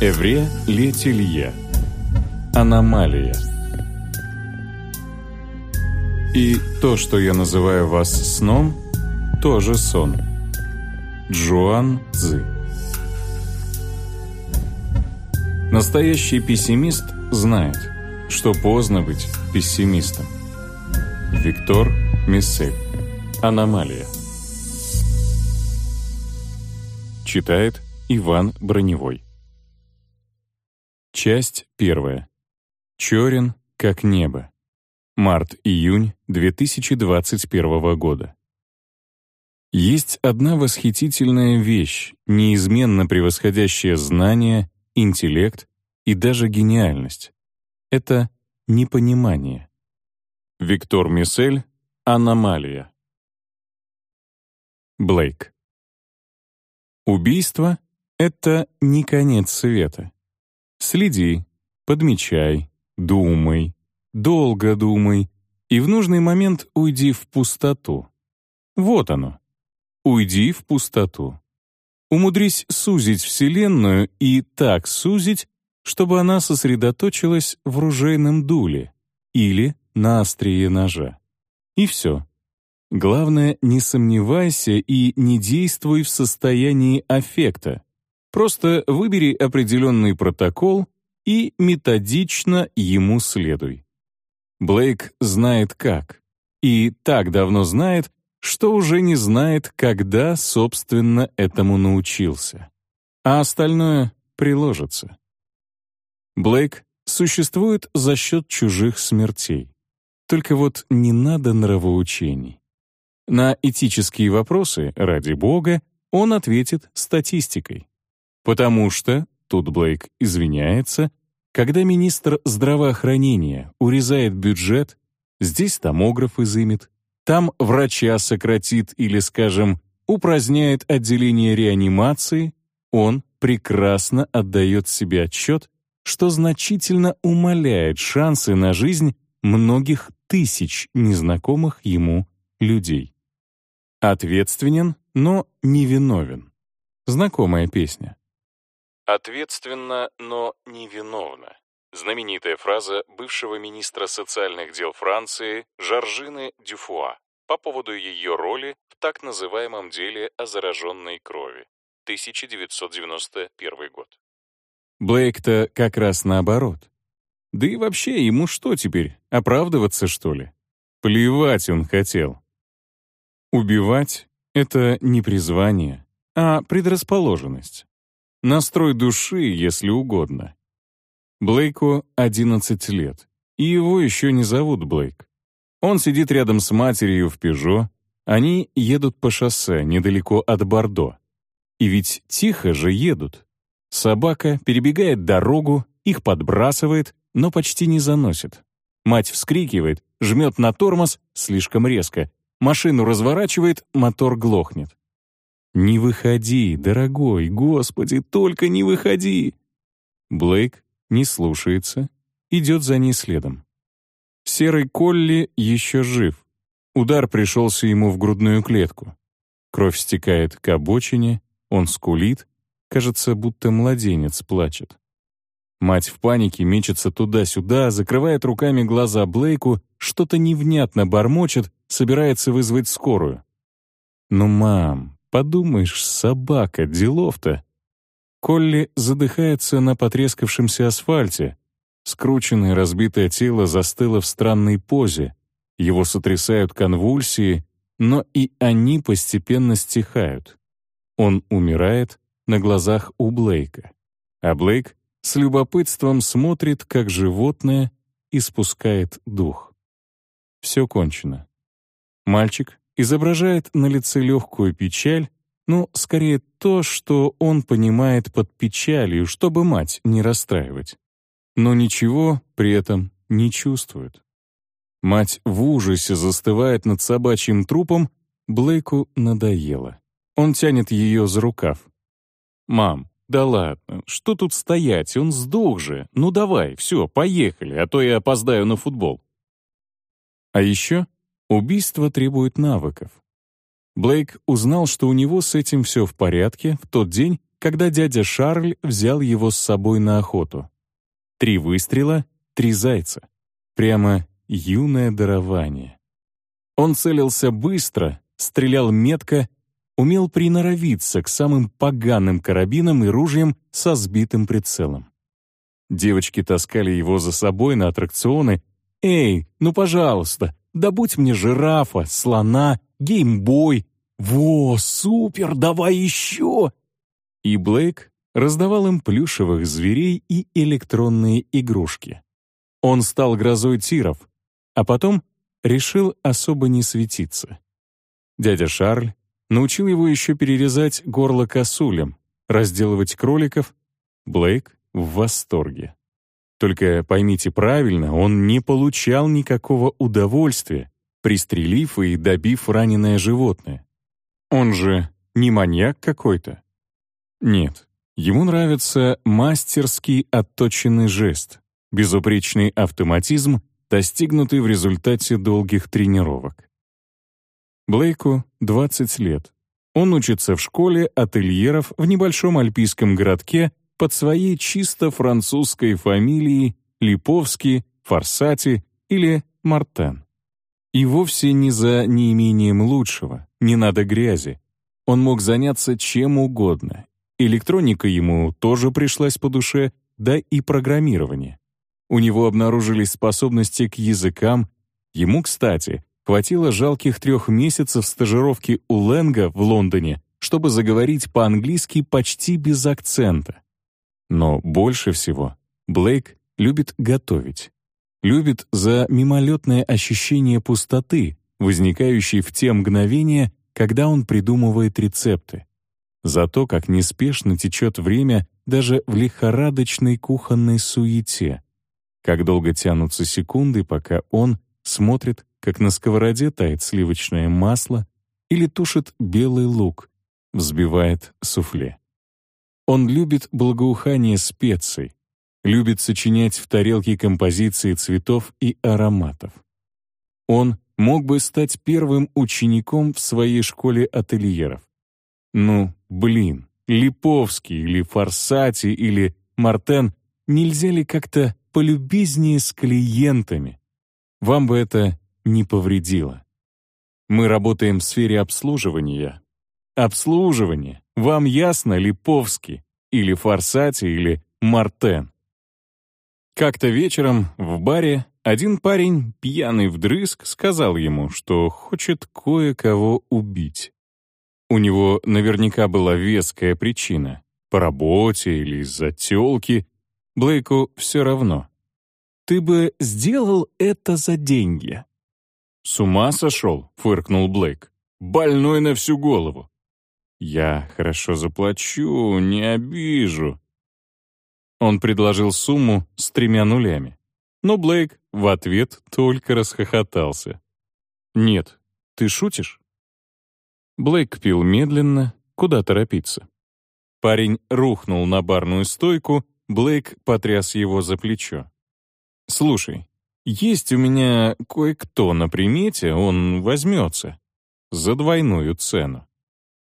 Эвре Летелье. Аномалия. И то, что я называю вас сном, тоже сон. Джоан Цзы. Настоящий пессимист знает, что поздно быть пессимистом. Виктор Миссель. Аномалия. Читает Иван Броневой. Часть первая. Чорен, как небо. Март-июнь 2021 года. Есть одна восхитительная вещь, неизменно превосходящая знания, интеллект и даже гениальность. Это непонимание. Виктор Миссель «Аномалия». Блейк. Убийство — это не конец света. Следи, подмечай, думай, долго думай, и в нужный момент уйди в пустоту. Вот оно. Уйди в пустоту. Умудрись сузить Вселенную и так сузить, чтобы она сосредоточилась в ружейном дуле или на острие ножа. И все. Главное, не сомневайся и не действуй в состоянии аффекта. Просто выбери определенный протокол и методично ему следуй. Блейк знает как. И так давно знает, что уже не знает, когда, собственно, этому научился. А остальное приложится. Блейк существует за счет чужих смертей. Только вот не надо нравоучений. На этические вопросы, ради бога, он ответит статистикой. Потому что, тут Блейк извиняется, когда министр здравоохранения урезает бюджет, здесь томограф изымет, там врача сократит или, скажем, упраздняет отделение реанимации, он прекрасно отдает себе отчет, что значительно умаляет шансы на жизнь многих тысяч незнакомых ему людей. Ответственен, но невиновен. Знакомая песня. Ответственно, но невиновна. Знаменитая фраза бывшего министра социальных дел Франции Жоржины Дюфуа по поводу ее роли в так называемом деле о зараженной крови. 1991 год. Блейк-то как раз наоборот. Да и вообще, ему что теперь, оправдываться, что ли? Плевать он хотел. Убивать — это не призвание, а предрасположенность. Настрой души, если угодно. Блейку 11 лет, и его еще не зовут Блейк. Он сидит рядом с матерью в «Пежо», они едут по шоссе недалеко от Бордо. И ведь тихо же едут. Собака перебегает дорогу, их подбрасывает, но почти не заносит. Мать вскрикивает, жмет на тормоз слишком резко, машину разворачивает, мотор глохнет. «Не выходи, дорогой, господи, только не выходи!» Блейк не слушается, идет за ней следом. Серый Колли еще жив. Удар пришелся ему в грудную клетку. Кровь стекает к обочине, он скулит, кажется, будто младенец плачет. Мать в панике мечется туда-сюда, закрывает руками глаза Блейку, что-то невнятно бормочет, собирается вызвать скорую. «Ну, мам, подумаешь, собака, делов-то!» Колли задыхается на потрескавшемся асфальте. Скрученное разбитое тело застыло в странной позе. Его сотрясают конвульсии, но и они постепенно стихают. Он умирает на глазах у Блейка. А Блейк с любопытством смотрит, как животное испускает дух. Все кончено. Мальчик изображает на лице легкую печаль, ну, скорее то, что он понимает под печалью, чтобы мать не расстраивать. Но ничего при этом не чувствует. Мать в ужасе застывает над собачьим трупом, Блейку надоело. Он тянет ее за рукав. «Мам, да ладно, что тут стоять, он сдох же. Ну давай, все, поехали, а то я опоздаю на футбол». А еще убийство требует навыков. Блейк узнал, что у него с этим все в порядке в тот день, когда дядя Шарль взял его с собой на охоту. Три выстрела, три зайца. Прямо юное дарование. Он целился быстро, стрелял метко, умел приноровиться к самым поганым карабинам и ружьям со сбитым прицелом. Девочки таскали его за собой на аттракционы. «Эй, ну пожалуйста, добудь мне жирафа, слона, геймбой. Во, супер, давай еще!» И Блейк раздавал им плюшевых зверей и электронные игрушки. Он стал грозой тиров, а потом решил особо не светиться. Дядя Шарль научил его еще перерезать горло косулем, разделывать кроликов. Блейк в восторге. Только поймите правильно, он не получал никакого удовольствия, пристрелив и добив раненое животное. Он же не маньяк какой-то. Нет, ему нравится мастерский отточенный жест, безупречный автоматизм, достигнутый в результате долгих тренировок. Блейку 20 лет. Он учится в школе ательеров в небольшом альпийском городке под своей чисто французской фамилией Липовский, Форсати или Мартен. И вовсе не за неимением лучшего, не надо грязи. Он мог заняться чем угодно. Электроника ему тоже пришлась по душе, да и программирование. У него обнаружились способности к языкам. Ему, кстати, хватило жалких трех месяцев стажировки у Ленга в Лондоне, чтобы заговорить по-английски почти без акцента. Но больше всего Блейк любит готовить. Любит за мимолетное ощущение пустоты, возникающей в те мгновения, когда он придумывает рецепты. За то, как неспешно течет время даже в лихорадочной кухонной суете. Как долго тянутся секунды, пока он смотрит, как на сковороде тает сливочное масло или тушит белый лук, взбивает суфле. Он любит благоухание специй, любит сочинять в тарелке композиции цветов и ароматов. Он мог бы стать первым учеником в своей школе ательеров. Ну, блин, Липовский или Форсати или Мартен, нельзя ли как-то полюбезнее с клиентами? Вам бы это не повредило. Мы работаем в сфере обслуживания, Обслуживание. Вам ясно, Липовский? Или Форсати, или Мартен? Как-то вечером в баре один парень, пьяный вдрызг, сказал ему, что хочет кое-кого убить. У него наверняка была веская причина. По работе или из-за тёлки. Блейку все равно. «Ты бы сделал это за деньги». «С ума сошел?» — фыркнул Блейк. «Больной на всю голову. «Я хорошо заплачу, не обижу». Он предложил сумму с тремя нулями. Но Блейк в ответ только расхохотался. «Нет, ты шутишь?» Блейк пил медленно, куда торопиться. Парень рухнул на барную стойку, Блейк потряс его за плечо. «Слушай, есть у меня кое-кто на примете, он возьмется. За двойную цену.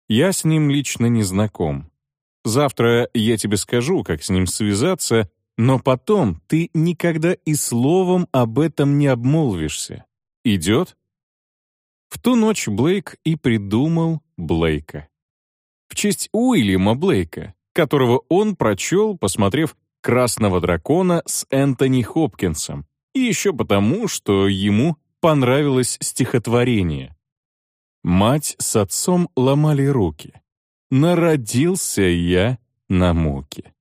Я с ним лично не знаком. Завтра я тебе скажу, как с ним связаться, но потом ты никогда и словом об этом не обмолвишься. Идет?» В ту ночь Блейк и придумал Блейка. В честь Уильяма Блейка, которого он прочел, посмотрев «Красного дракона» с Энтони Хопкинсом, и еще потому, что ему понравилось стихотворение. Мать с отцом ломали руки. Народился я на муке.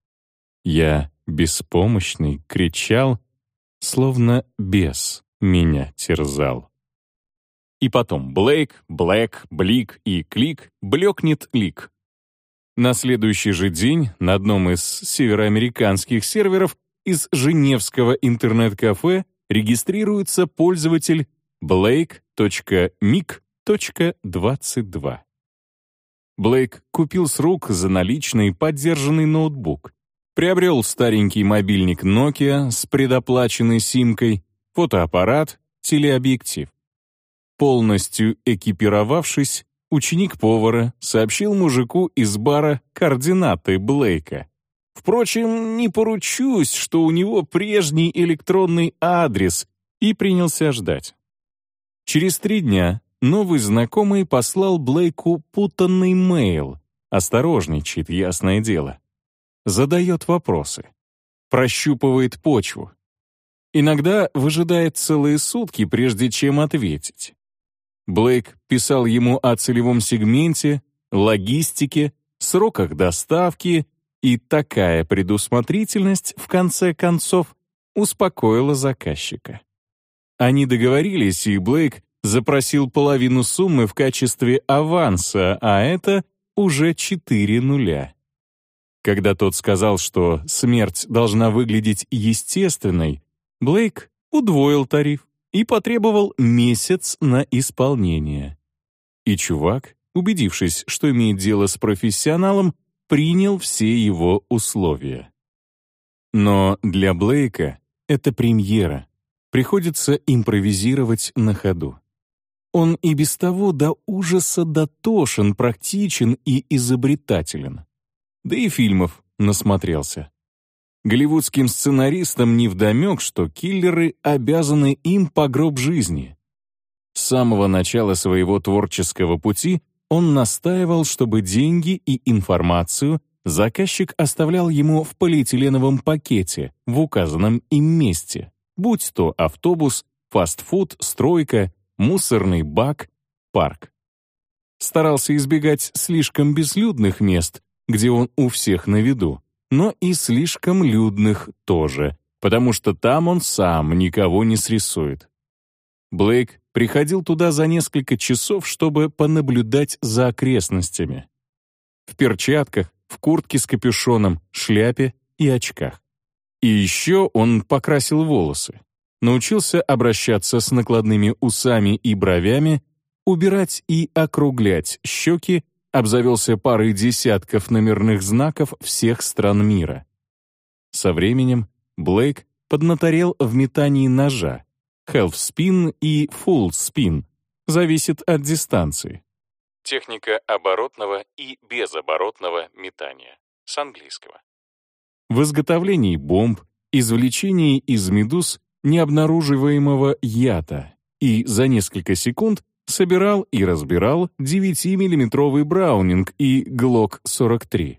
Я, беспомощный, кричал, словно бес меня терзал. И потом Блейк, Блэк, Блик и Клик блекнет лик. На следующий же день на одном из североамериканских серверов из женевского интернет-кафе регистрируется пользователь blake.mic Точка 22. Блейк купил с рук за наличный поддержанный ноутбук, приобрел старенький мобильник Nokia с предоплаченной симкой, фотоаппарат, телеобъектив. Полностью экипировавшись, ученик повара, сообщил мужику из бара координаты Блейка. Впрочем, не поручусь, что у него прежний электронный адрес, и принялся ждать. Через три дня новый знакомый послал Блейку путанный мейл. Осторожничает, ясное дело. Задает вопросы. Прощупывает почву. Иногда выжидает целые сутки, прежде чем ответить. Блейк писал ему о целевом сегменте, логистике, сроках доставки, и такая предусмотрительность, в конце концов, успокоила заказчика. Они договорились, и Блейк запросил половину суммы в качестве аванса, а это уже четыре нуля. Когда тот сказал, что смерть должна выглядеть естественной, Блейк удвоил тариф и потребовал месяц на исполнение. И чувак, убедившись, что имеет дело с профессионалом, принял все его условия. Но для Блейка это премьера. Приходится импровизировать на ходу. Он и без того до ужаса дотошен, практичен и изобретателен. Да и фильмов насмотрелся. Голливудским сценаристам невдомек, что киллеры обязаны им по гроб жизни. С самого начала своего творческого пути он настаивал, чтобы деньги и информацию заказчик оставлял ему в полиэтиленовом пакете в указанном им месте, будь то автобус, фастфуд, стройка, мусорный бак, парк. Старался избегать слишком безлюдных мест, где он у всех на виду, но и слишком людных тоже, потому что там он сам никого не срисует. Блейк приходил туда за несколько часов, чтобы понаблюдать за окрестностями. В перчатках, в куртке с капюшоном, шляпе и очках. И еще он покрасил волосы, научился обращаться с накладными усами и бровями, убирать и округлять щеки обзавелся парой десятков номерных знаков всех стран мира. Со временем Блейк поднаторел в метании ножа, half-spin и full-spin, зависит от дистанции. Техника оборотного и безоборотного метания, с английского. В изготовлении бомб, извлечении из медуз необнаруживаемого ята и за несколько секунд собирал и разбирал 9-миллиметровый Браунинг и Глок-43.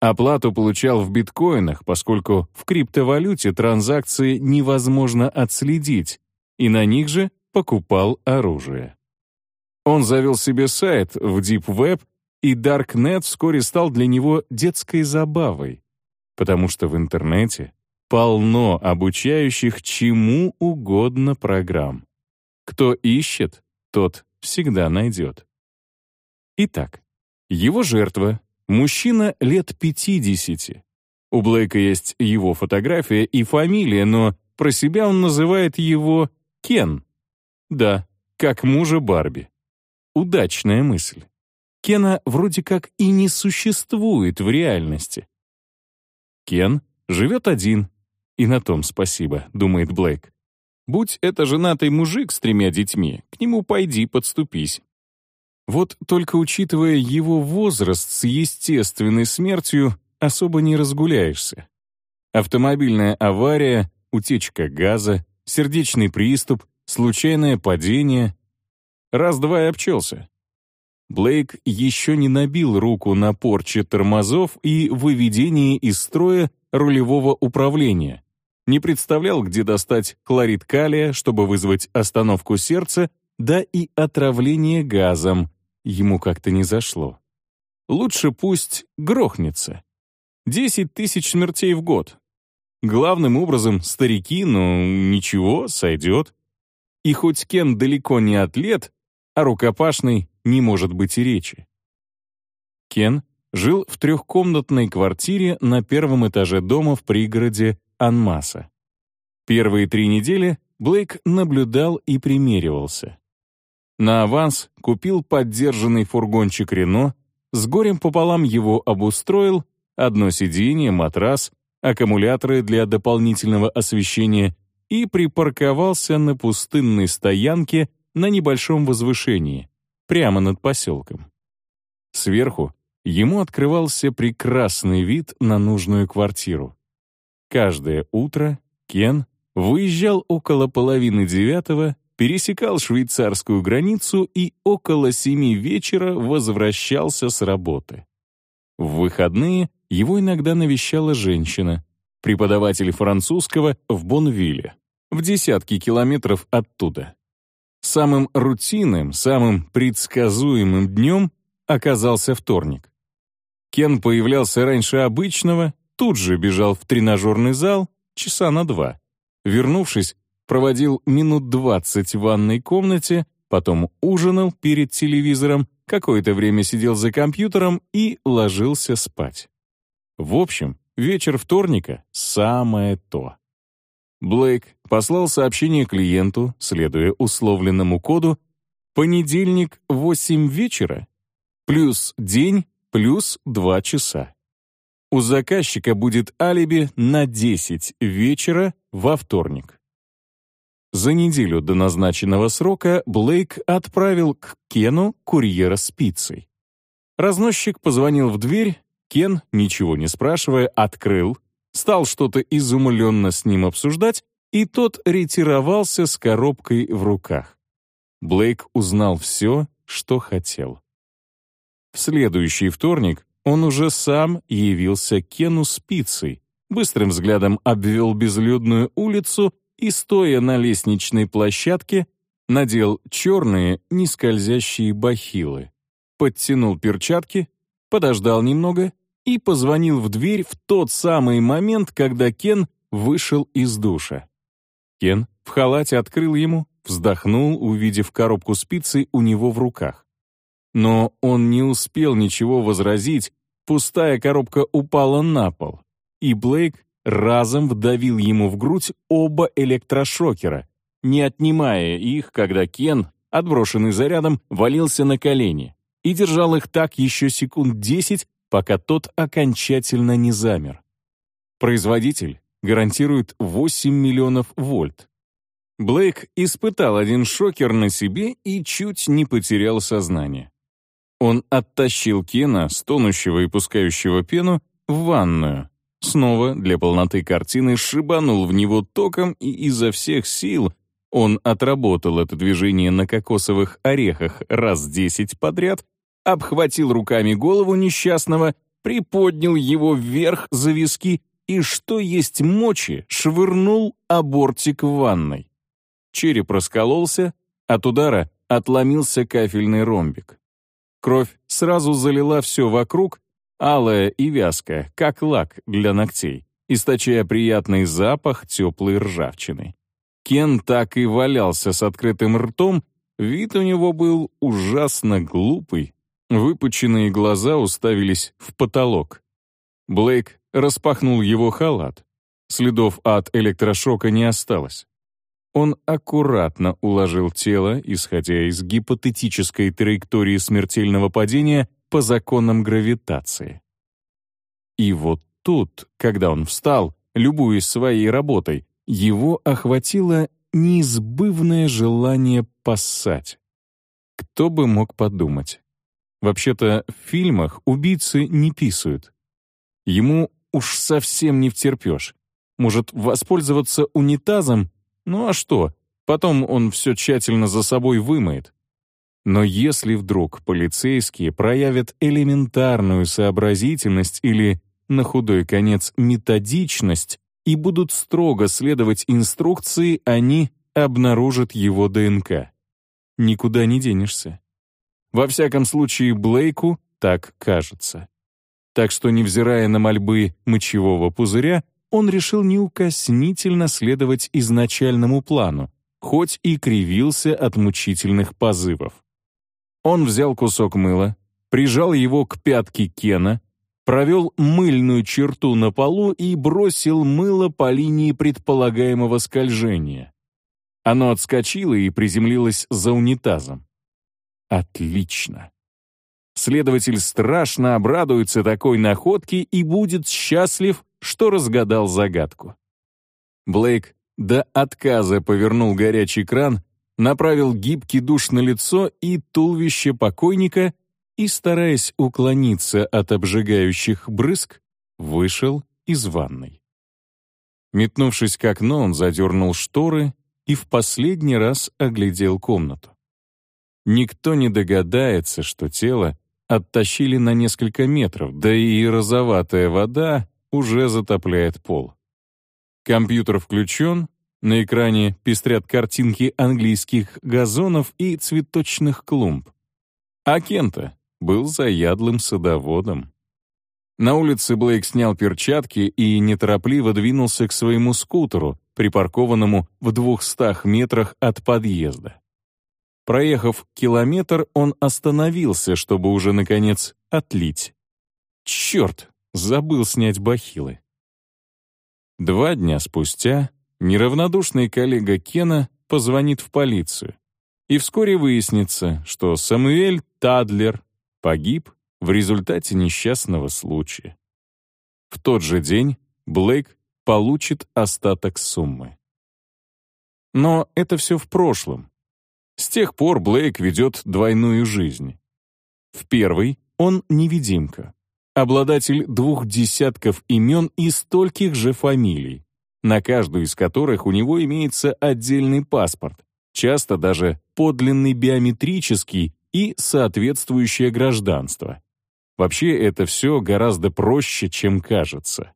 Оплату получал в биткоинах, поскольку в криптовалюте транзакции невозможно отследить, и на них же покупал оружие. Он завел себе сайт в Deep Web, и Darknet вскоре стал для него детской забавой, потому что в интернете полно обучающих чему угодно программ. Кто ищет, тот всегда найдет. Итак, его жертва — мужчина лет 50. У Блейка есть его фотография и фамилия, но про себя он называет его Кен. Да, как мужа Барби. Удачная мысль. Кена вроде как и не существует в реальности. Кен живет один, и на том спасибо, думает Блейк. Будь это женатый мужик с тремя детьми, к нему пойди подступись. Вот только учитывая его возраст с естественной смертью, особо не разгуляешься. Автомобильная авария, утечка газа, сердечный приступ, случайное падение. Раз-два и обчелся. Блейк еще не набил руку на порче тормозов и выведении из строя рулевого управления, не представлял, где достать хлорид калия, чтобы вызвать остановку сердца, да и отравление газом. Ему как-то не зашло. Лучше пусть грохнется. Десять тысяч смертей в год. Главным образом старики, но ничего, сойдет. И хоть Кен далеко не атлет, а рукопашный не может быть и речи. Кен жил в трехкомнатной квартире на первом этаже дома в пригороде Анмаса. Первые три недели Блейк наблюдал и примеривался. На аванс купил поддержанный фургончик Рено, с горем пополам его обустроил, одно сиденье, матрас, аккумуляторы для дополнительного освещения и припарковался на пустынной стоянке на небольшом возвышении, прямо над поселком. Сверху ему открывался прекрасный вид на нужную квартиру. Каждое утро Кен выезжал около половины девятого, пересекал швейцарскую границу и около семи вечера возвращался с работы. В выходные его иногда навещала женщина, преподаватель французского в Бонвилле, в десятки километров оттуда. Самым рутинным, самым предсказуемым днем оказался вторник. Кен появлялся раньше обычного, тут же бежал в тренажерный зал часа на два. Вернувшись, проводил минут двадцать в ванной комнате, потом ужинал перед телевизором, какое-то время сидел за компьютером и ложился спать. В общем, вечер вторника — самое то. Блейк послал сообщение клиенту, следуя условленному коду, понедельник 8 вечера, плюс день, плюс 2 часа. У заказчика будет алиби на 10 вечера во вторник. За неделю до назначенного срока Блейк отправил к Кену курьера с пиццей. Разносчик позвонил в дверь, Кен, ничего не спрашивая, открыл, стал что-то изумленно с ним обсуждать, и тот ретировался с коробкой в руках. Блейк узнал все, что хотел. В следующий вторник он уже сам явился Кену с пиццей, быстрым взглядом обвел безлюдную улицу и, стоя на лестничной площадке, надел черные нескользящие бахилы, подтянул перчатки, подождал немного и позвонил в дверь в тот самый момент, когда Кен вышел из душа. Кен в халате открыл ему, вздохнул, увидев коробку спицы у него в руках. Но он не успел ничего возразить, пустая коробка упала на пол, и Блейк разом вдавил ему в грудь оба электрошокера, не отнимая их, когда Кен, отброшенный зарядом, валился на колени и держал их так еще секунд десять, пока тот окончательно не замер. Производитель гарантирует 8 миллионов вольт. Блейк испытал один шокер на себе и чуть не потерял сознание. Он оттащил Кена, стонущего и пускающего пену, в ванную. Снова, для полноты картины, шибанул в него током и изо всех сил он отработал это движение на кокосовых орехах раз десять подряд обхватил руками голову несчастного, приподнял его вверх за виски и, что есть мочи, швырнул абортик в ванной. Череп раскололся, от удара отломился кафельный ромбик. Кровь сразу залила все вокруг, алая и вязкая, как лак для ногтей, источая приятный запах теплой ржавчины. Кен так и валялся с открытым ртом, вид у него был ужасно глупый, Выпученные глаза уставились в потолок. Блейк распахнул его халат. Следов от электрошока не осталось. Он аккуратно уложил тело, исходя из гипотетической траектории смертельного падения по законам гравитации. И вот тут, когда он встал, любуясь своей работой, его охватило неизбывное желание поссать. Кто бы мог подумать? Вообще-то в фильмах убийцы не писают. Ему уж совсем не втерпешь. Может воспользоваться унитазом? Ну а что? Потом он все тщательно за собой вымоет. Но если вдруг полицейские проявят элементарную сообразительность или, на худой конец, методичность и будут строго следовать инструкции, они обнаружат его ДНК. Никуда не денешься. Во всяком случае, Блейку так кажется. Так что, невзирая на мольбы мочевого пузыря, он решил неукоснительно следовать изначальному плану, хоть и кривился от мучительных позывов. Он взял кусок мыла, прижал его к пятке Кена, провел мыльную черту на полу и бросил мыло по линии предполагаемого скольжения. Оно отскочило и приземлилось за унитазом. Отлично. Следователь страшно обрадуется такой находке и будет счастлив, что разгадал загадку. Блейк до отказа повернул горячий кран, направил гибкий душ на лицо и туловище покойника и, стараясь уклониться от обжигающих брызг, вышел из ванной. Метнувшись к окну, он задернул шторы и в последний раз оглядел комнату. Никто не догадается, что тело оттащили на несколько метров, да и розоватая вода уже затопляет пол. Компьютер включен, на экране пестрят картинки английских газонов и цветочных клумб. А Кента был заядлым садоводом. На улице Блейк снял перчатки и неторопливо двинулся к своему скутеру, припаркованному в двухстах метрах от подъезда. Проехав километр, он остановился, чтобы уже, наконец, отлить. Черт, забыл снять бахилы. Два дня спустя неравнодушный коллега Кена позвонит в полицию. И вскоре выяснится, что Самуэль Тадлер погиб в результате несчастного случая. В тот же день Блейк получит остаток суммы. Но это все в прошлом. С тех пор Блейк ведет двойную жизнь. В первой он невидимка, обладатель двух десятков имен и стольких же фамилий, на каждую из которых у него имеется отдельный паспорт, часто даже подлинный биометрический и соответствующее гражданство. Вообще это все гораздо проще, чем кажется.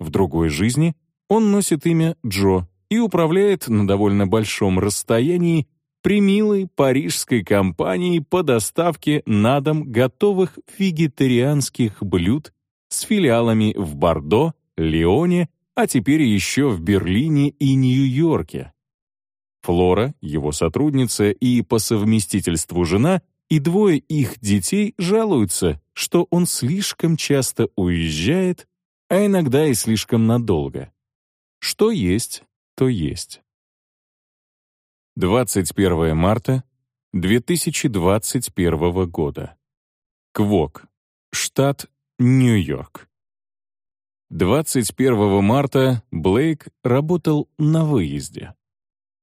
В другой жизни он носит имя Джо и управляет на довольно большом расстоянии примилой парижской компанией по доставке на дом готовых вегетарианских блюд с филиалами в Бордо, Лионе, а теперь еще в Берлине и Нью-Йорке. Флора, его сотрудница и по совместительству жена, и двое их детей жалуются, что он слишком часто уезжает, а иногда и слишком надолго. Что есть, то есть. 21 марта 2021 года. Квок, штат Нью-Йорк. 21 марта Блейк работал на выезде.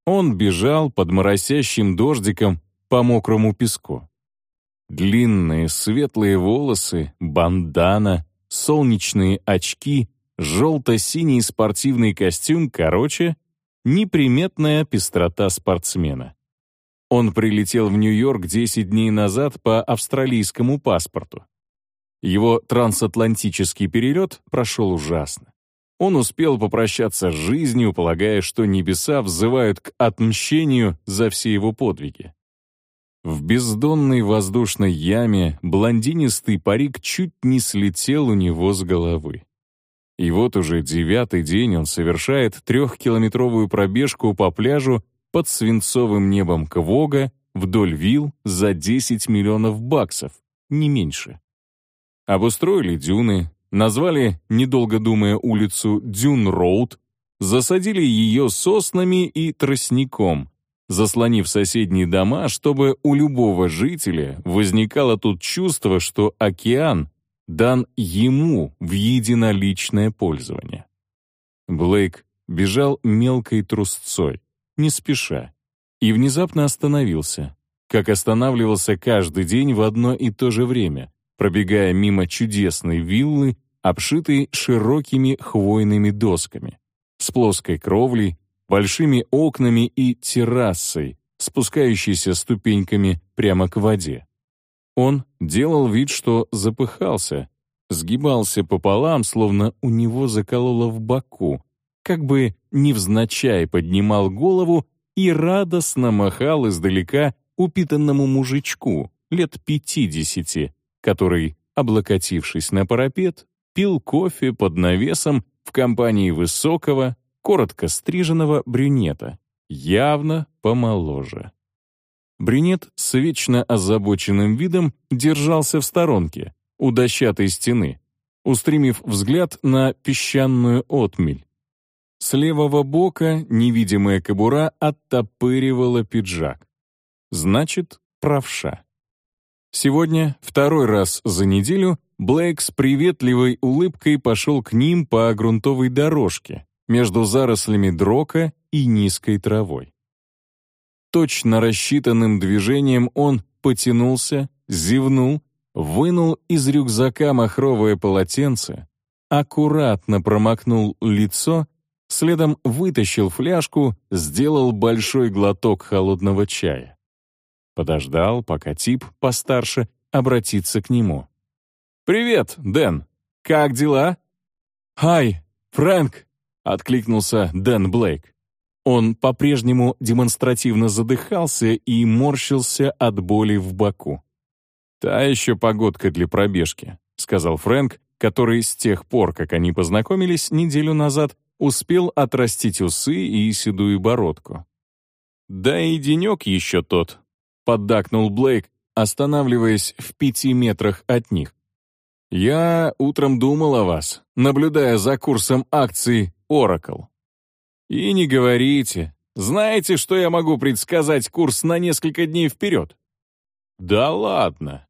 Он бежал под моросящим дождиком по мокрому песку. Длинные светлые волосы, бандана, солнечные очки, желто-синий спортивный костюм, короче, неприметная пестрота спортсмена. Он прилетел в Нью-Йорк 10 дней назад по австралийскому паспорту. Его трансатлантический перелет прошел ужасно. Он успел попрощаться с жизнью, полагая, что небеса взывают к отмщению за все его подвиги. В бездонной воздушной яме блондинистый парик чуть не слетел у него с головы. И вот уже девятый день он совершает трехкилометровую пробежку по пляжу под свинцовым небом Квога вдоль вил за 10 миллионов баксов, не меньше. Обустроили дюны, назвали, недолго думая, улицу Дюн-Роуд, засадили ее соснами и тростником, заслонив соседние дома, чтобы у любого жителя возникало тут чувство, что океан дан ему в единоличное пользование. Блейк бежал мелкой трусцой, не спеша, и внезапно остановился, как останавливался каждый день в одно и то же время, пробегая мимо чудесной виллы, обшитой широкими хвойными досками, с плоской кровлей, большими окнами и террасой, спускающейся ступеньками прямо к воде. Он делал вид, что запыхался, сгибался пополам, словно у него закололо в боку, как бы невзначай поднимал голову и радостно махал издалека упитанному мужичку лет пятидесяти, который, облокотившись на парапет, пил кофе под навесом в компании высокого, коротко стриженного брюнета, явно помоложе. Брюнет с вечно озабоченным видом держался в сторонке, у дощатой стены, устремив взгляд на песчаную отмель. С левого бока невидимая кобура оттопыривала пиджак. Значит, правша. Сегодня, второй раз за неделю, Блейк с приветливой улыбкой пошел к ним по грунтовой дорожке между зарослями дрока и низкой травой. Точно рассчитанным движением он потянулся, зевнул, вынул из рюкзака махровое полотенце, аккуратно промокнул лицо, следом вытащил фляжку, сделал большой глоток холодного чая. Подождал, пока тип постарше обратится к нему. «Привет, Дэн. Как дела?» «Хай, Фрэнк!» — откликнулся Дэн Блейк. Он по-прежнему демонстративно задыхался и морщился от боли в боку. «Та еще погодка для пробежки», — сказал Фрэнк, который с тех пор, как они познакомились неделю назад, успел отрастить усы и седую бородку. «Да и денек еще тот», — поддакнул Блейк, останавливаясь в пяти метрах от них. «Я утром думал о вас, наблюдая за курсом акций Oracle. И не говорите. Знаете, что я могу предсказать курс на несколько дней вперед? Да ладно.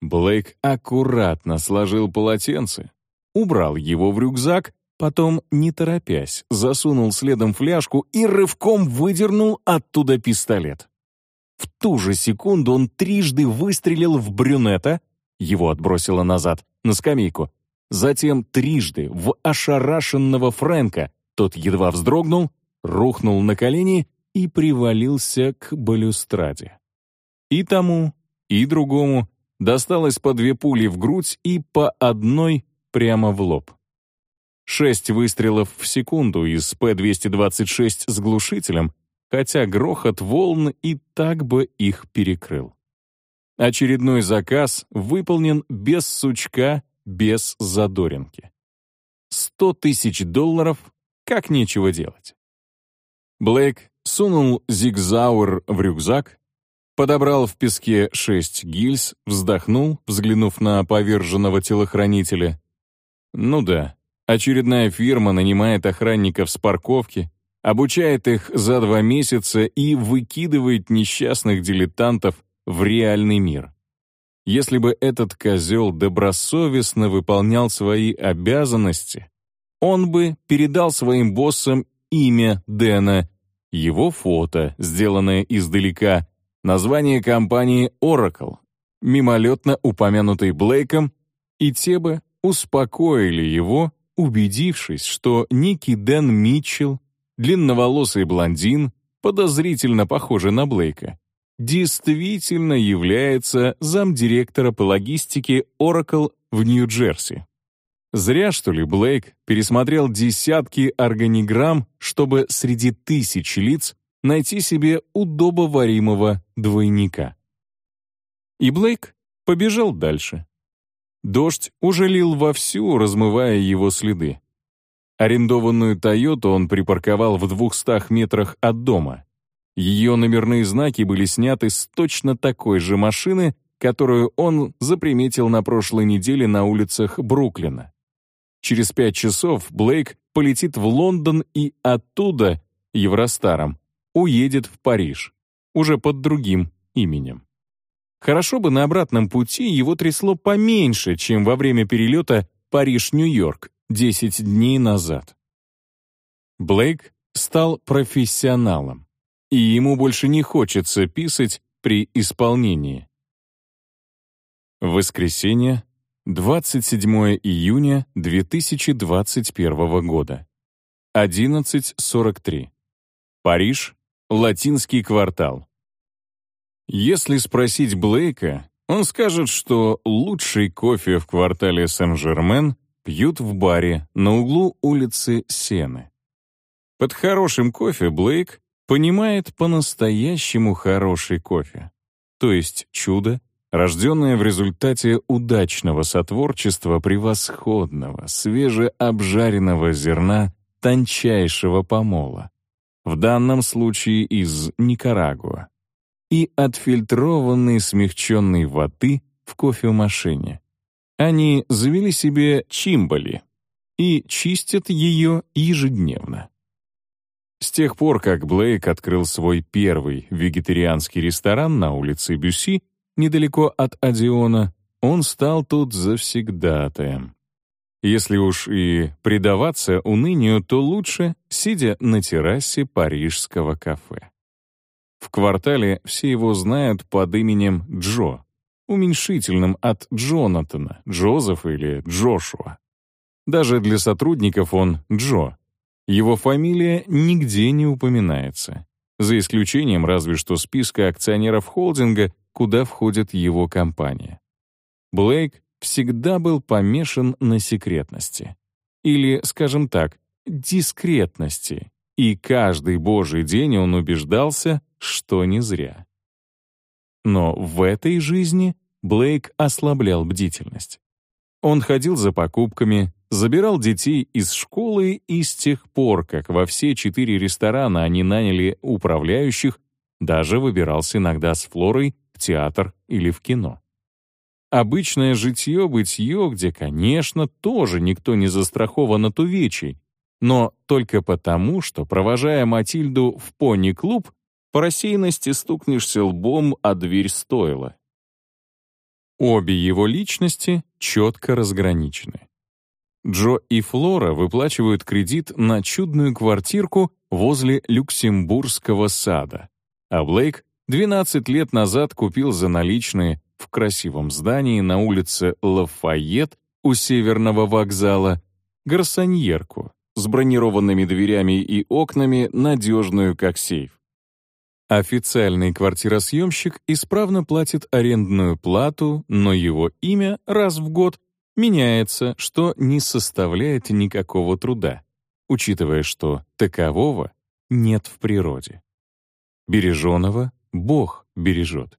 Блейк аккуратно сложил полотенце, убрал его в рюкзак, потом, не торопясь, засунул следом фляжку и рывком выдернул оттуда пистолет. В ту же секунду он трижды выстрелил в брюнета, его отбросило назад, на скамейку, затем трижды в ошарашенного Фрэнка, тот едва вздрогнул, рухнул на колени и привалился к балюстраде. И тому, и другому досталось по две пули в грудь и по одной прямо в лоб. Шесть выстрелов в секунду из П-226 с глушителем, хотя грохот волн и так бы их перекрыл. Очередной заказ выполнен без сучка, без задоринки. Сто тысяч долларов как нечего делать. Блейк сунул зигзауэр в рюкзак, подобрал в песке шесть гильз, вздохнул, взглянув на поверженного телохранителя. Ну да, очередная фирма нанимает охранников с парковки, обучает их за два месяца и выкидывает несчастных дилетантов в реальный мир. Если бы этот козел добросовестно выполнял свои обязанности, он бы передал своим боссам имя Дэна, его фото, сделанное издалека, название компании Oracle, мимолетно упомянутый Блейком, и те бы успокоили его, убедившись, что некий Дэн Митчелл, длинноволосый блондин, подозрительно похожий на Блейка, действительно является замдиректора по логистике Oracle в Нью-Джерси. Зря, что ли, Блейк пересмотрел десятки органиграмм, чтобы среди тысяч лиц найти себе удобоваримого двойника. И Блейк побежал дальше. Дождь уже лил вовсю, размывая его следы. Арендованную «Тойоту» он припарковал в двухстах метрах от дома. Ее номерные знаки были сняты с точно такой же машины, которую он заприметил на прошлой неделе на улицах Бруклина. Через пять часов Блейк полетит в Лондон и оттуда, Евростаром, уедет в Париж, уже под другим именем. Хорошо бы на обратном пути его трясло поменьше, чем во время перелета Париж-Нью-Йорк 10 дней назад. Блейк стал профессионалом, и ему больше не хочется писать при исполнении. Воскресенье, 27 июня 2021 года. 11.43. Париж, Латинский квартал. Если спросить Блейка, он скажет, что лучший кофе в квартале Сен-Жермен пьют в баре на углу улицы Сены. Под хорошим кофе Блейк понимает по-настоящему хороший кофе, то есть чудо, рожденная в результате удачного сотворчества превосходного, свежеобжаренного зерна тончайшего помола, в данном случае из Никарагуа, и отфильтрованной смягченной воды в кофемашине. Они завели себе чимбали и чистят ее ежедневно. С тех пор, как Блейк открыл свой первый вегетарианский ресторан на улице Бюси, недалеко от Одиона, он стал тут завсегдатаем. Если уж и предаваться унынию, то лучше, сидя на террасе парижского кафе. В квартале все его знают под именем Джо, уменьшительным от Джонатана, Джозефа или Джошуа. Даже для сотрудников он Джо. Его фамилия нигде не упоминается, за исключением разве что списка акционеров холдинга, куда входит его компания. Блейк всегда был помешан на секретности. Или, скажем так, дискретности. И каждый божий день он убеждался, что не зря. Но в этой жизни Блейк ослаблял бдительность. Он ходил за покупками, забирал детей из школы и с тех пор, как во все четыре ресторана они наняли управляющих, даже выбирался иногда с Флорой театр или в кино. Обычное житье-бытье, где, конечно, тоже никто не застрахован от увечий, но только потому, что, провожая Матильду в пони-клуб, по рассеянности стукнешься лбом о дверь стойла. Обе его личности четко разграничены. Джо и Флора выплачивают кредит на чудную квартирку возле Люксембургского сада, а Блейк 12 лет назад купил за наличные в красивом здании на улице Лафайет у Северного вокзала гарсоньерку с бронированными дверями и окнами, надежную как сейф. Официальный квартиросъемщик исправно платит арендную плату, но его имя раз в год меняется, что не составляет никакого труда, учитывая, что такового нет в природе. Береженого Бог бережет.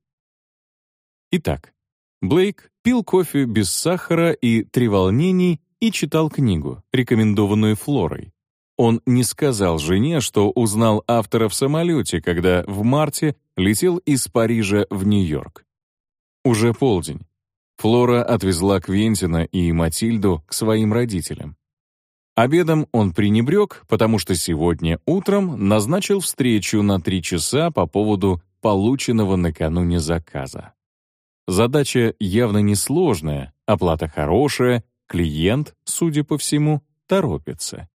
Итак, Блейк пил кофе без сахара и треволнений и читал книгу, рекомендованную Флорой. Он не сказал жене, что узнал автора в самолете, когда в марте летел из Парижа в Нью-Йорк. Уже полдень. Флора отвезла Квентина и Матильду к своим родителям. Обедом он пренебрег, потому что сегодня утром назначил встречу на три часа по поводу полученного накануне заказа. Задача явно несложная, оплата хорошая, клиент, судя по всему, торопится.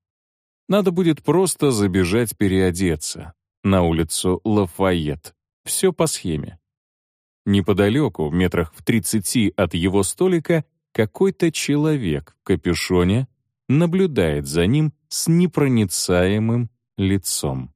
Надо будет просто забежать переодеться на улицу Лафайет. Все по схеме. Неподалеку, в метрах в тридцати от его столика, какой-то человек в капюшоне наблюдает за ним с непроницаемым лицом.